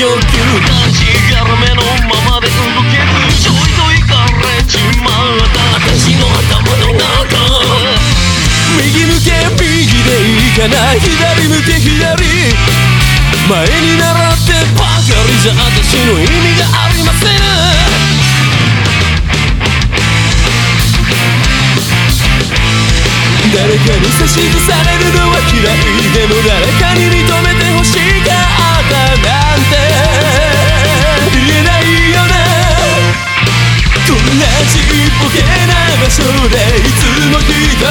欲求だしがらめのままで動けずちょいといかれちまった私の頭の中右向け右でいかない。左向け左前に習ってばかりじゃ私の意味がありません。誰かに指図されるのは嫌いでも誰こんなちっぽけな場所でいつも一人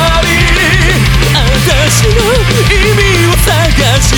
私の意味を探し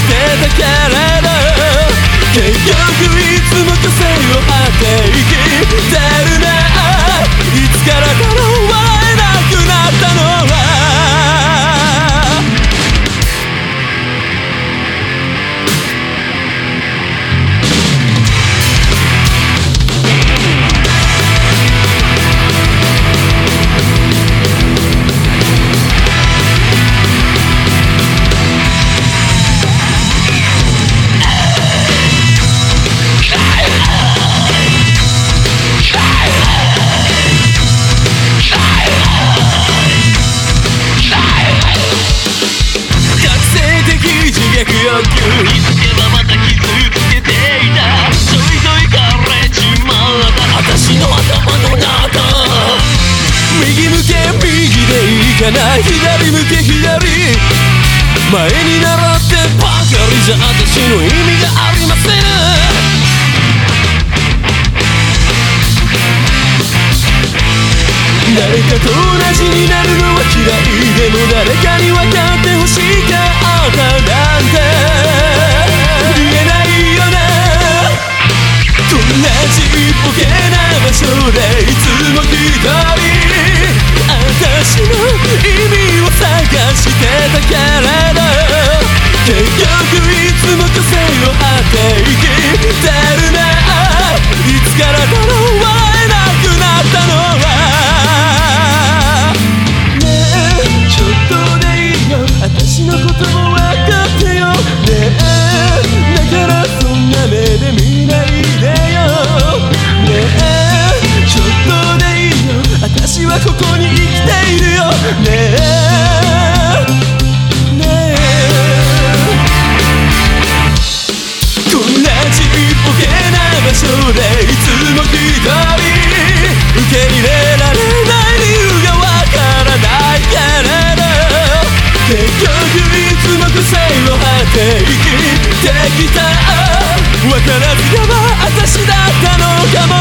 かない左向け左前に習ってばかりじゃ私の意味がありません誰かと同じになるのは嫌い。でも誰かに分かってほしいか。たけれど結局いつも個性を当て生きてるないつからだろう。笑えなくなったのはねえちょっとでいいよ私のことも分かってよ。ねえだからそんな目で見ないでよねえちょっとでいいよ私はここに生きているよ。ねえ。らずがは私だったのかも。